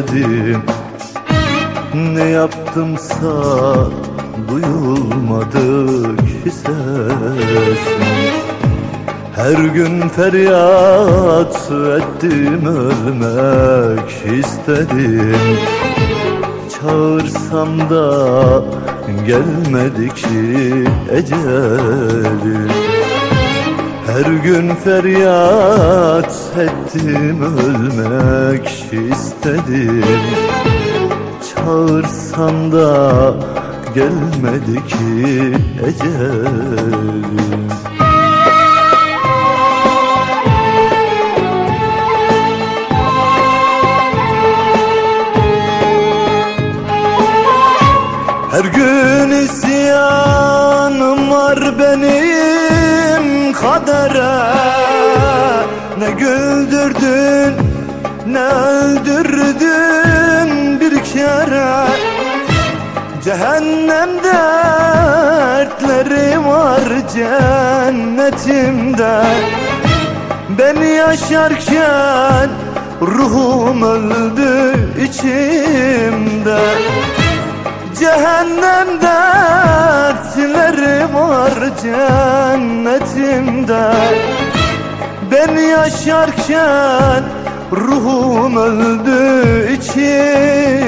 istedim Ne yaptımsa duyulmadı ki sesim Her gün feryat ettim ölmek istedim. Çağırsam da gelmedi ki ecelim her gün feryat ettim ölmek istedim. Çağırsam da gelmedi ki ecelim Her gün isyanım var benim kadere Ne güldürdün ne öldürdün bir kere Cehennem dertleri var cennetimde. Ben yaşarken ruhum öldü içimde Cehennem dertleri var cennetimde. Ben yaşarken ruhum öldü içimde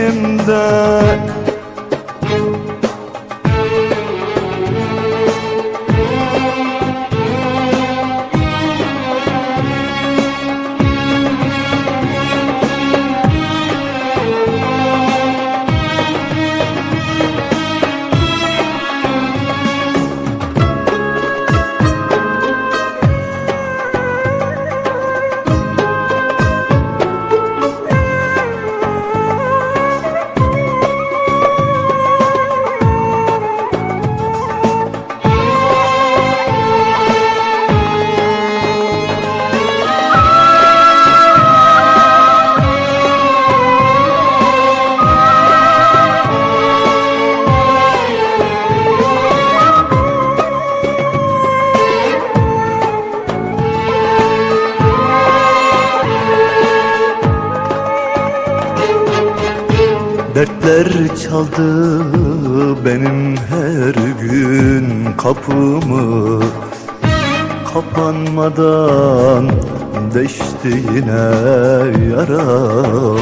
çaldı benim her gün kapımı. Kapanmadan deşti yine yaramı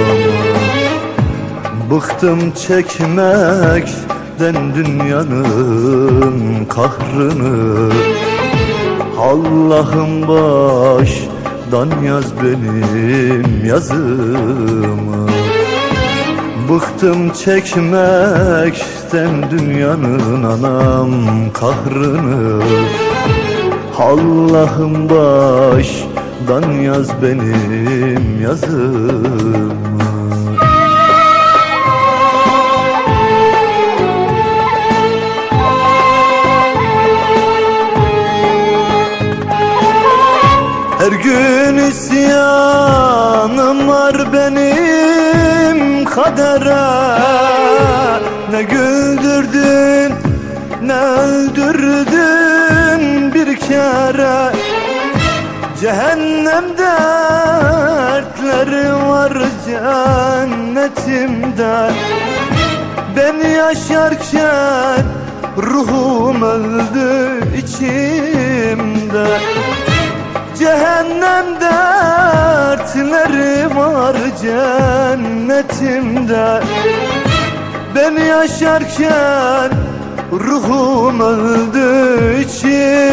Bıktım çekmekten dünyanın kahrını. Allah'ım baştan yaz benim yazımı Bıktım çekmekten dünyanın anam kahrını. Allah'ım baştan yaz benim yazımı. Her gün isyanım var benim kadere Ne güldürdün ne öldürdün bir kere. Cehennem dertleri var cennetimde. Ben yaşarken ruhum öldü içimde. Cehennem dertleri var cennetimde. Ben yaşarken ruhum öldü içimde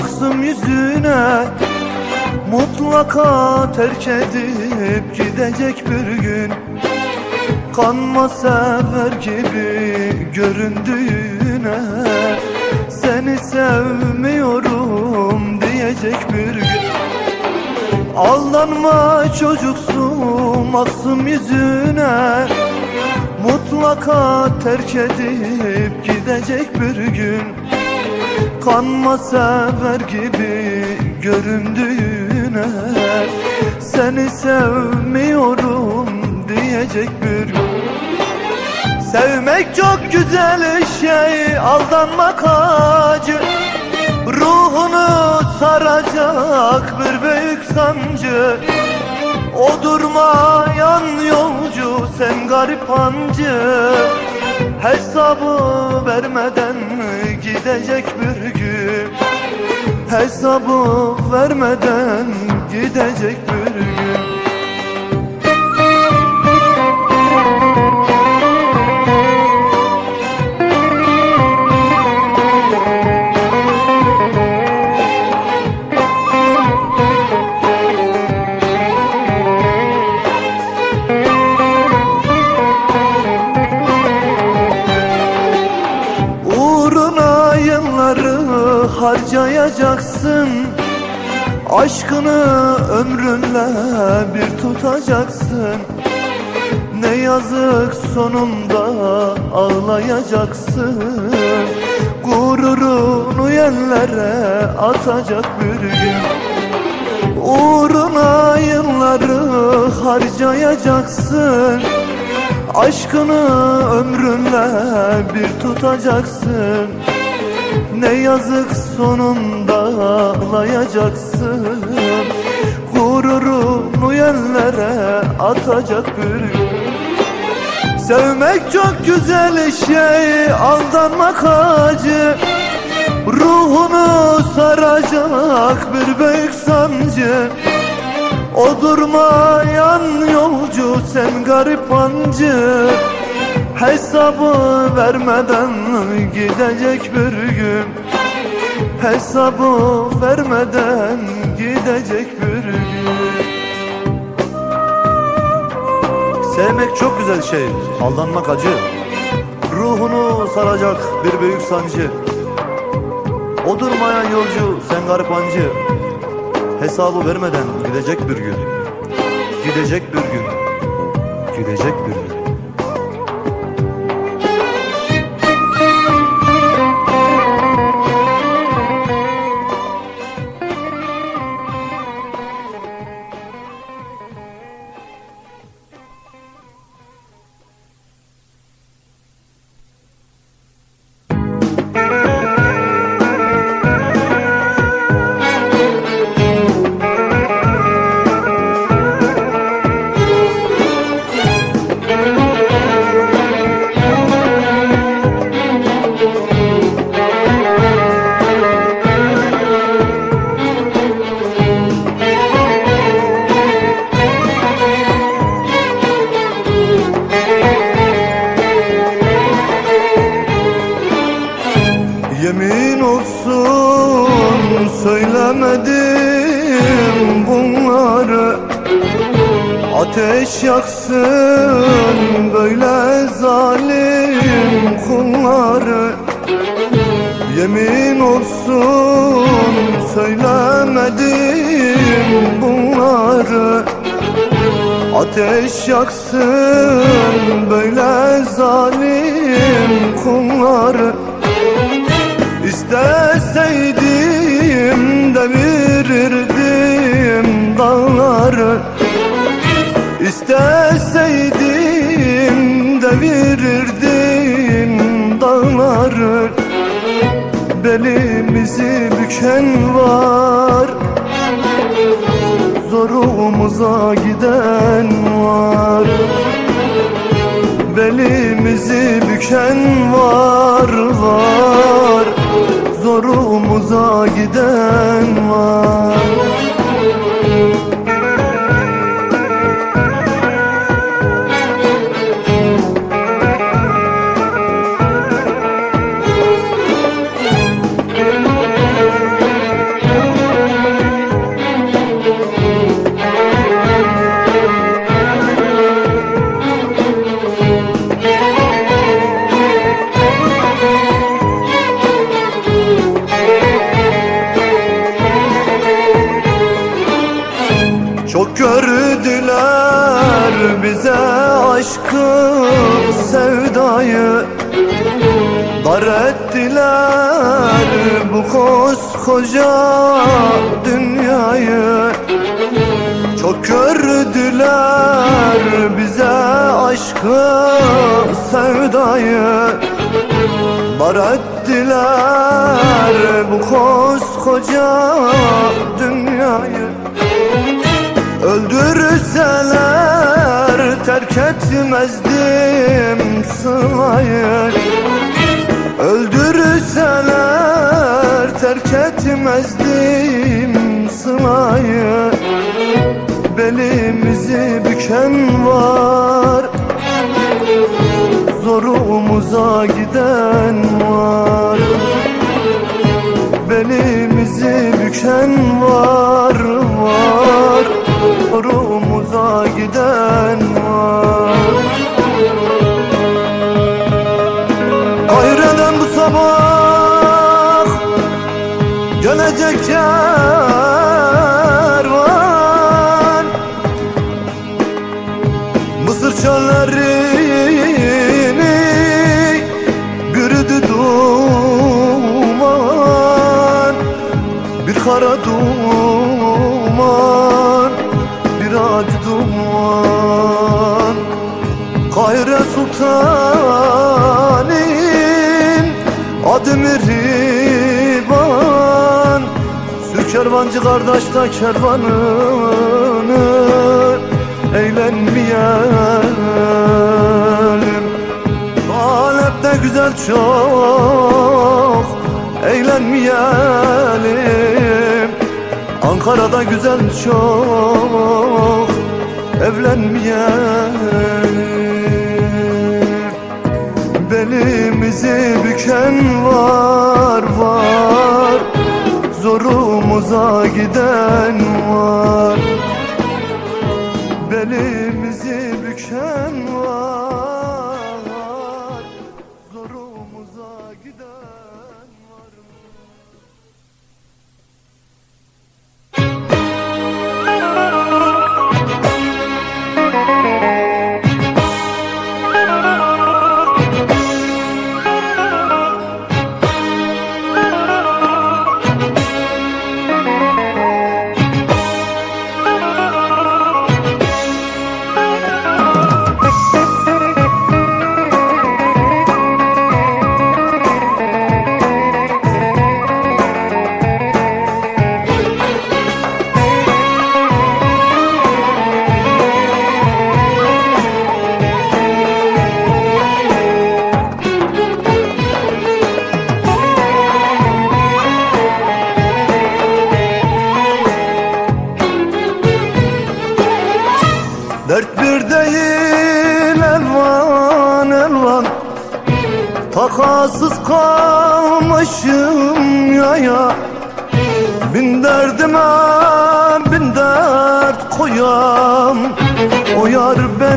maksum yüzüne Mutlaka terk edip gidecek bir gün. Kanma sever gibi göründüğüne Seni sevmiyorum diyecek bir gün. Aldanma çocuksu maksum yüzüne Mutlaka terk edip gidecek bir gün Kanma sever gibi göründüğüne Seni sevmiyorum diyecek bir gün Sevmek çok güzel şey aldanmak acı. Ruhunu saracak bir büyük sancı. O durmayan yolcu sen garip hancı Hesabı vermeden gidecek bir gün. Hesabı vermeden gidecek bir gün Aşkını ömrünle bir tutacaksın. Ne yazık sonunda ağlayacaksın. Gururunu yerlere atacak bir gün. Uğruna yılları harcayacaksın. Aşkını ömrünle bir tutacaksın Ne yazık sonunda ağlayacaksın. Gururunu yerlere atacak bir Sevmek çok güzel şey aldanmak acı. Ruhunu saracak bir büyük sancı. O durmayan yolcu sen garip hancı Hesabı vermeden gidecek bir gün. Hesabı vermeden gidecek bir gün. Sevmek çok güzel şey, aldanmak acı. Ruhunu saracak bir büyük sancı. O durmayan yolcu sen garip hancı Hesabı vermeden gidecek bir gün. Gidecek bir gün. Gidecek bir gün Ateş yaksın böyle zalim kulları İsteseydim devirirdim dağları İsteseydim devirirdim dağları Belimizi büken var Zorumuza giden Belimizi büken var var. Zorumuza giden var koskoca dünyayı Çok gördüler bize aşkı sevdayı. Dar ettiler bu koskoca dünyayı. Öldürseler terk etmezdim sılayı Öldürseler terk etmezdim sılayı Belimizi büken var. Zorumuza giden var. Belimizi büken var var. Zorumuza giden var Oh. Kervancı kardeş da kervanını Eğlenmeyelim. Alep'te güzel çok Eğlenmeyelim. Ankara'da güzel çok Evlenmeyelim. Belimizi büken var var Zorumuza giden var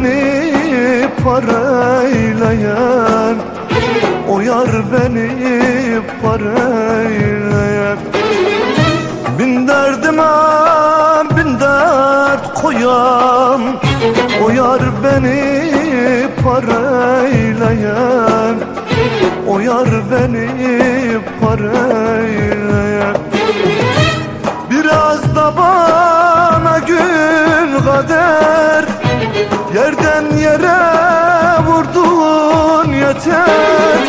beni paraylayan O yar beni paraylayan Bin derdime bin dert koyam. O yar beni paraylayan O yar beni paraylayan Biraz da bana gül kader Yerden yere vurdun yeter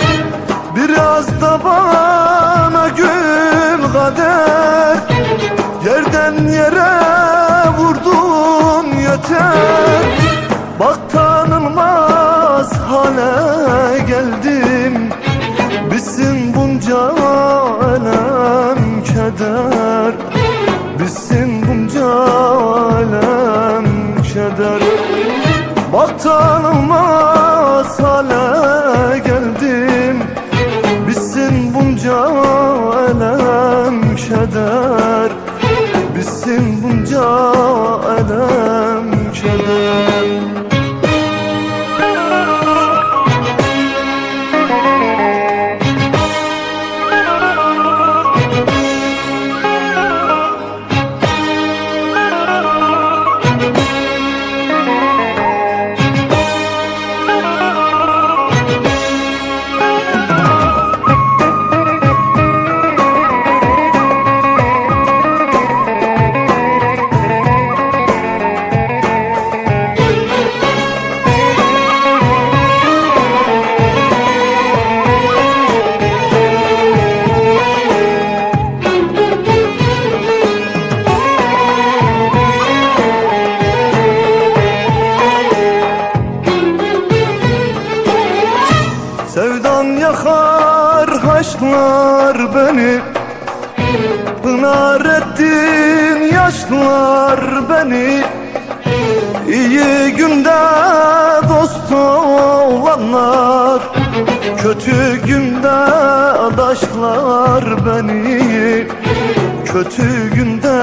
Kötü günde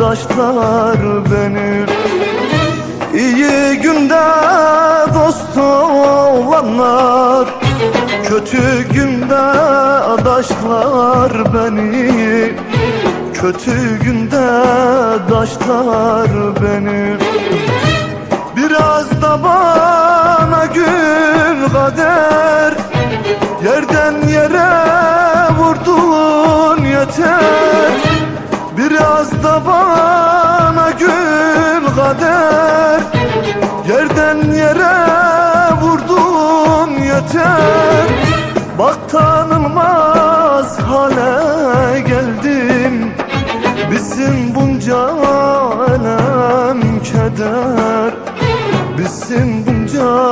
daşlar beni. İyi günde dost olanlar Kötü günde adaşlar beni. Kötü günde daşlar beni. Biraz da bana gün kader Yerden yere yeter Biraz da bana gün kader. Yerden yere vurdun yeter. Bak tanınmaz hale geldim. Bizim bunca elem keder. Bizim bunca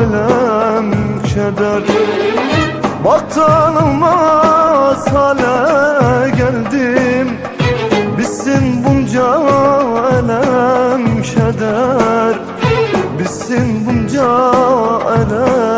elem keder. Bak tanınmaz hale geldim. Bizim bunca elem keder Bizim bunca elem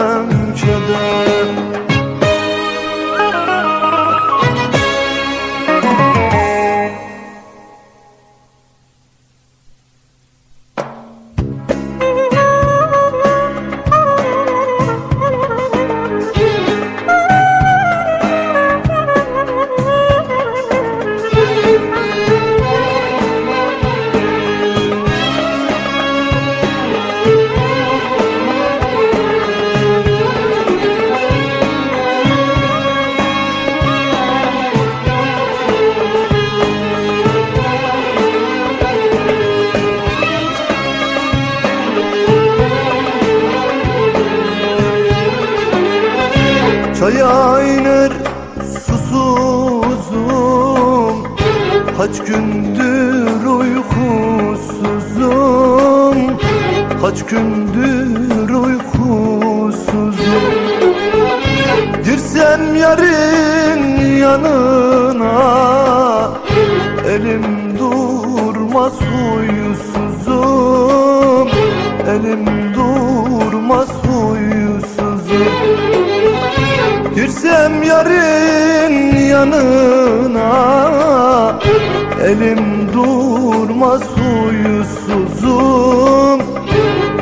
Çaya iner susuzum. Kaç gündür uykusuzum. Kaç gündür uykusuzum. Girsem yarın yanına Elim durmaz huysuzum. Elim durmaz Girsem yarın yanına. Elim durmaz huysuzum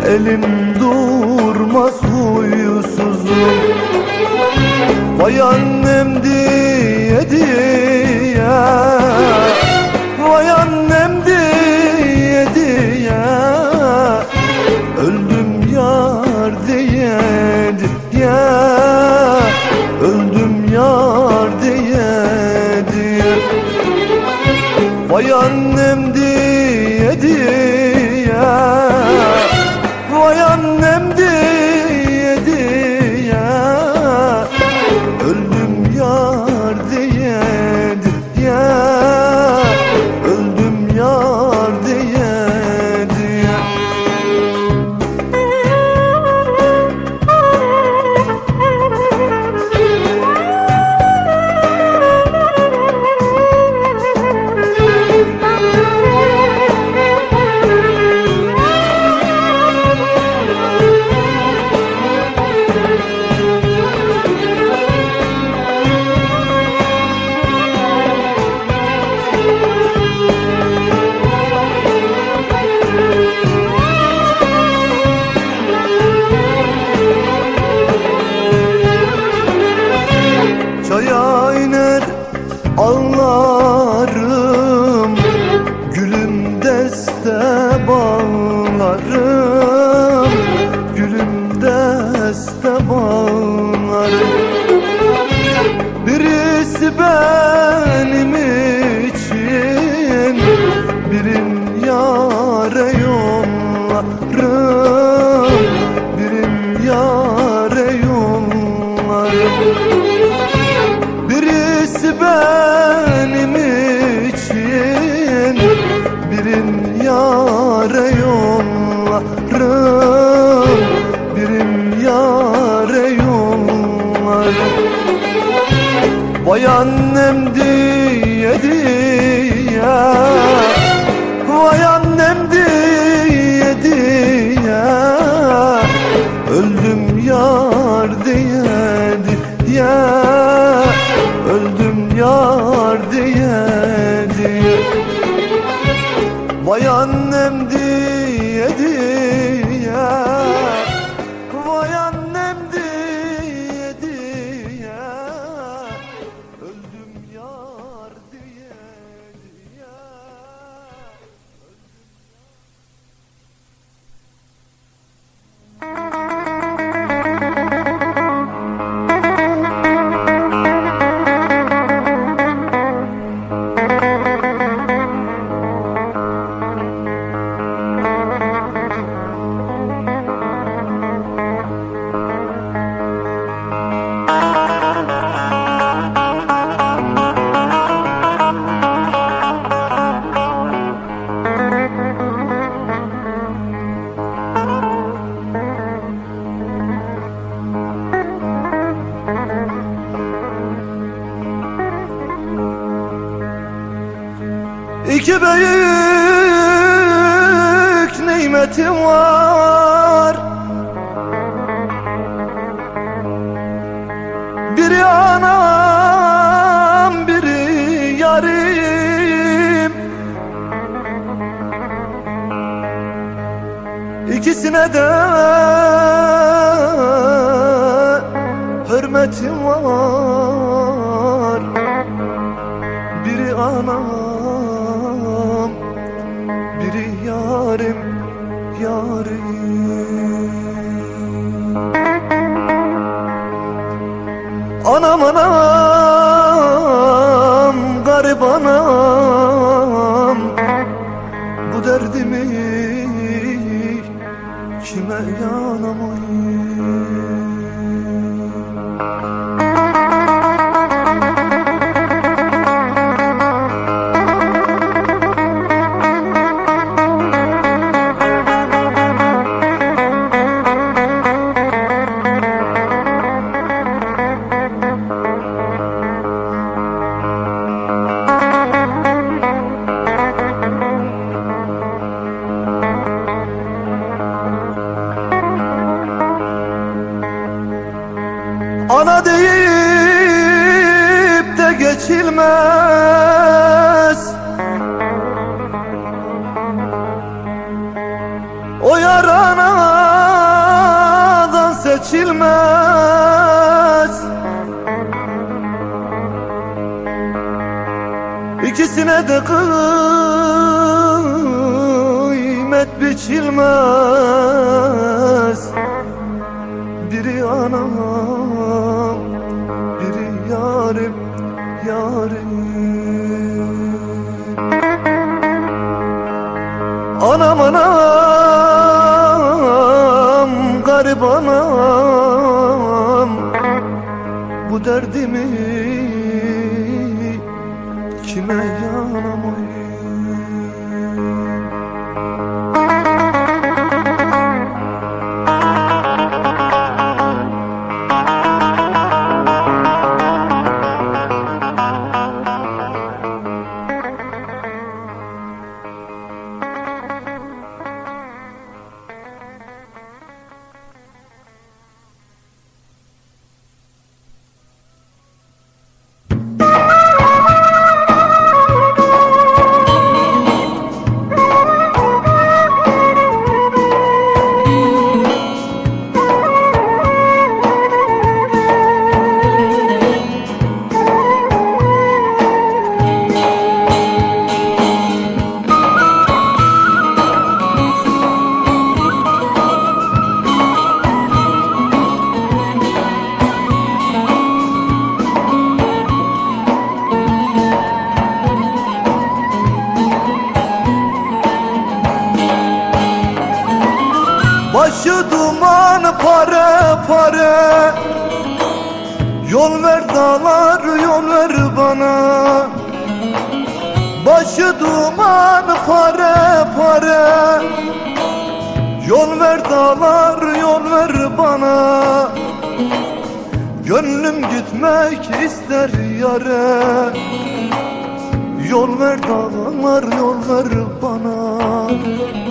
Elim durmaz huysuzum Vay annem diye diye yare Derdimi kime yanamayım anam Bu derdimi pare pare. Yol ver dağlar yol ver bana. Başı duman pare pare. Yol ver dağlar yol ver bana. Gönlüm gitmek ister yare. Yol ver dağlar yol ver bana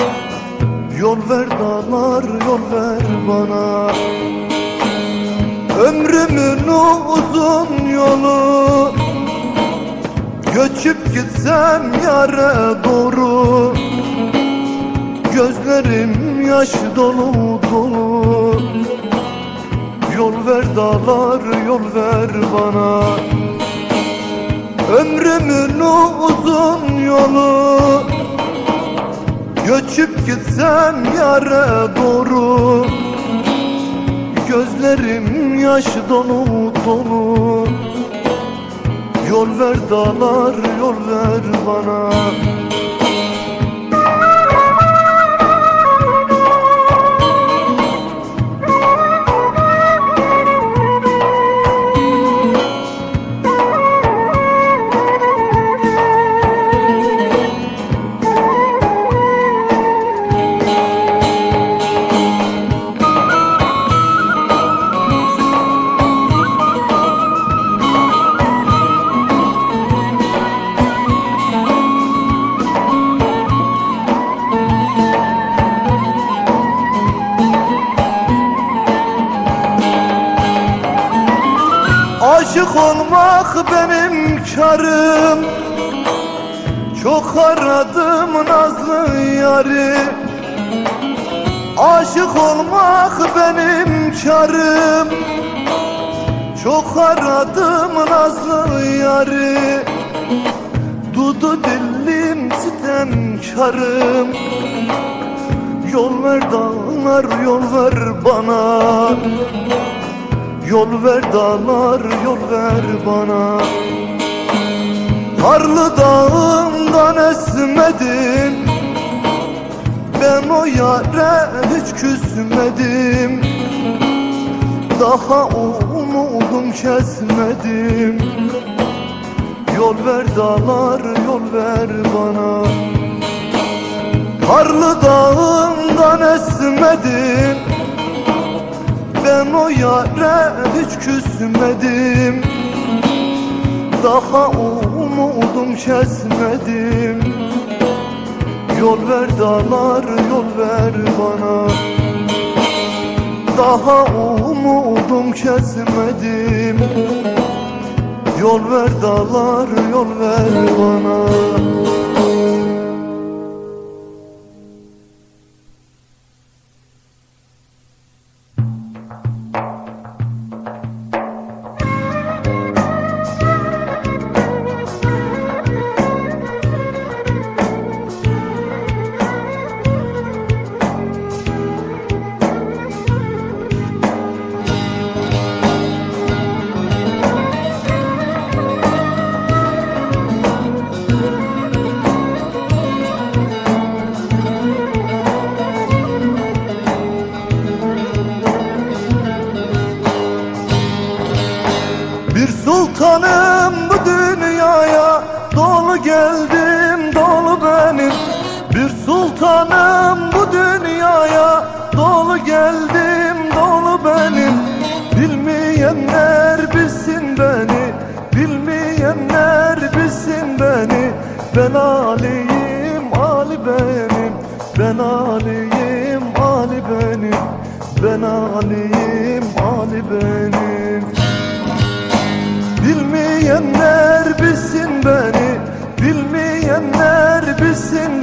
Yol ver dağlar yol ver bana. Ömrümün uzun yolu. Göçüp gitsem yare doğru. Gözlerim yaş dolu dolu. Yol ver dağlar yol ver bana. Ömrümün uzun yolu Göçüp gitsem yare doğru. Gözlerim yaş dolu dolu Yol ver dağlar yol ver bana olmak benim karım Çok aradım nazlı yari Aşık olmak benim karım Çok aradım nazlı yari Dudu dillim sitemkarım Yol ver dağlar yol ver bana Yol ver dağlar yol ver bana. Karlı dağından esmedim. Ben o yare hiç küsmedim. Daha umudum kesmedim. Yol ver dağlar yol ver bana. Karlı dağından esmedim ben o yare hiç küsmedim. Daha umudum kesmedim. Yol ver dağlar yol ver bana. Daha umudum kesmedim. Yol ver dağlar yol ver bana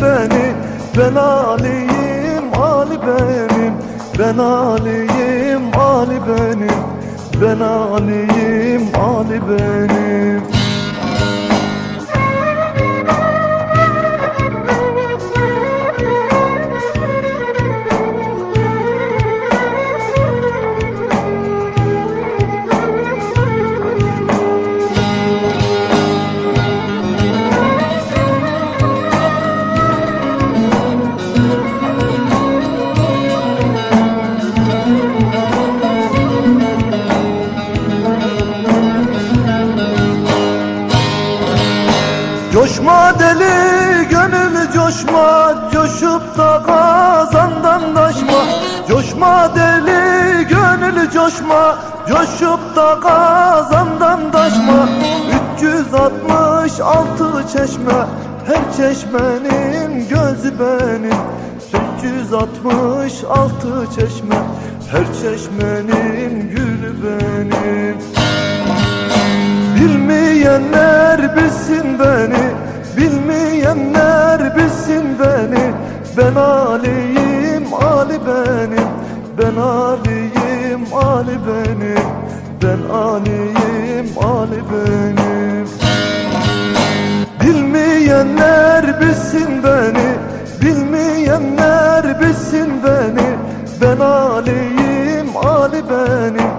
beni Ben Ali'yim Ali benim. Ben Ali'yim Ali benim. Ben Ali'yim Ali benim coşma Coşup da kazandan taşma. 366 çeşme Her çeşmenin gözü benim. 366 çeşme Her çeşmenin gülü benim. Bilmeyenler bilsin beni Bilmeyenler bilsin beni. Ben Ali'yim Ali benim. Ben Ali'yim Ali benim Ben Ali'yim Ali benim. Bilmeyenler bilsin beni Bilmeyenler bilsin beni. Ben Ali'yim Ali benim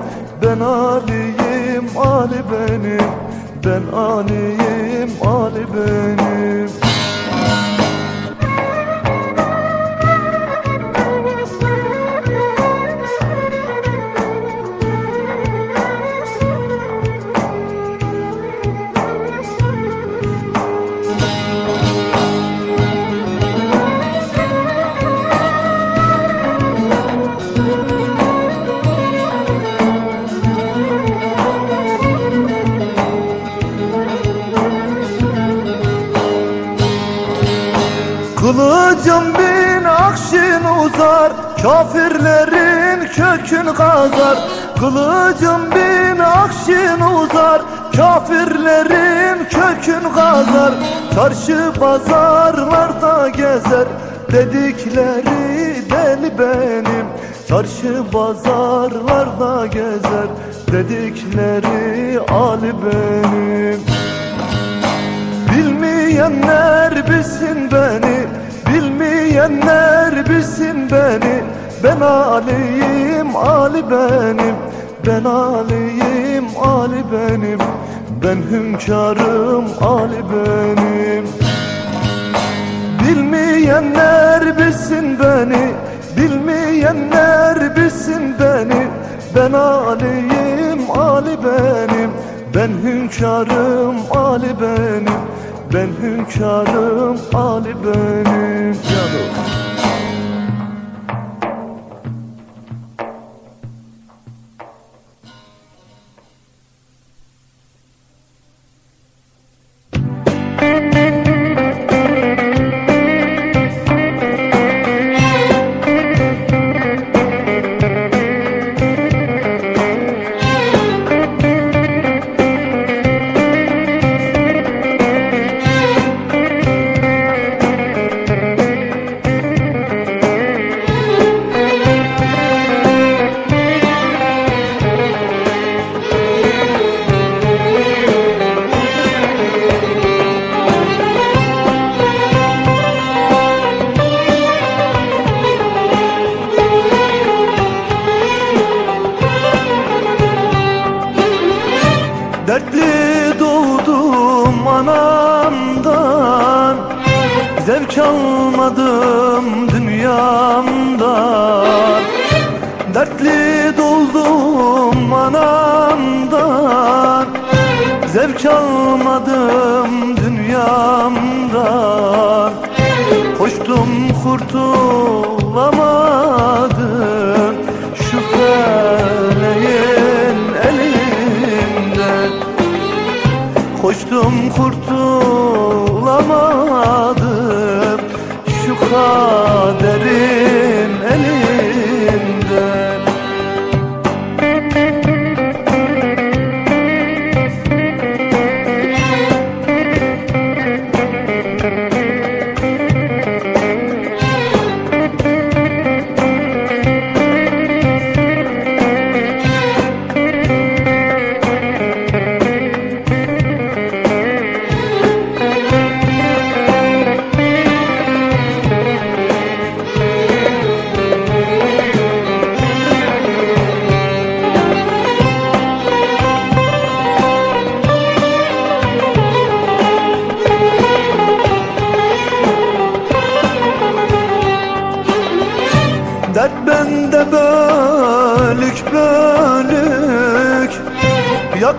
Ben Ali'yim Ali benim. Ben Ali'yim Ali benim Kafirlerin kökün kazar Kılıcım bin akşin uzar. Kafirlerin kökün kazar Çarşı pazarlarda gezer. Dedikleri deli benim Çarşı pazarlarda gezer. Dedikleri Ali benim. Bilmeyenler bilsin beni Bilmeyenler bilsin Ben Ali'yim Ali benim. Ben Ali'yim Ali benim. Ben hünkârım Ali benim. Bilmeyenler bilsin beni. Bilmeyenler bilsin beni. Ben Ali'yim Ali benim. Ben hünkârım Ali benim. Ben hünkârım Ali benim. Canım Zevk almadım dünyamdan Dertli doldum anamdan. Zevk almadım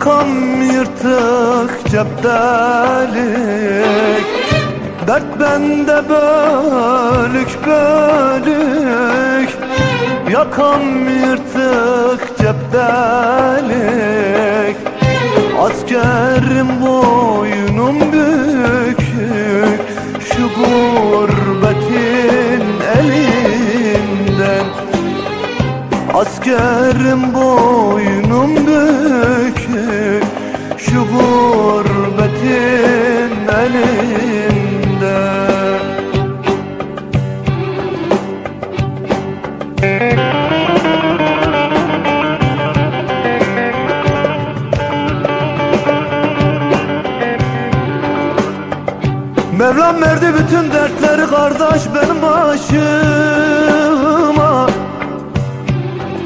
Yakam yırtık cep delik Dert bende bölük bölük. Yakam yırtık cep delik Askerim boynum bükük. Şu gurbetin elinden. Askerim boynum gurbetin elinde. Mevlam verdi bütün dertleri kardeş benim başıma.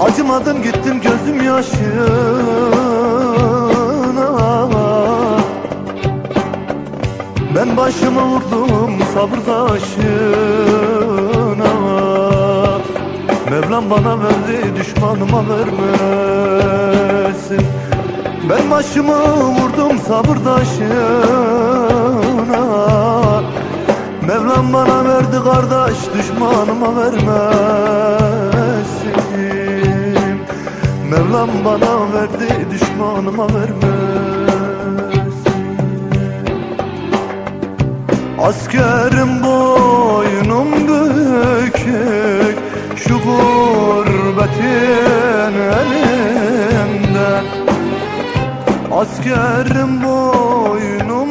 Acımadım gittim gözüm yaşım Ben başımı vurdum sabır taşına Mevlam bana verdi düşmanıma vermesin Ben başımı vurdum sabır taşına Mevlam bana verdi kardeş düşmanıma vermesin Mevlam bana verdi düşmanıma vermesin Askerim boynum bükük Şu gurbetin elinden Askerim boynum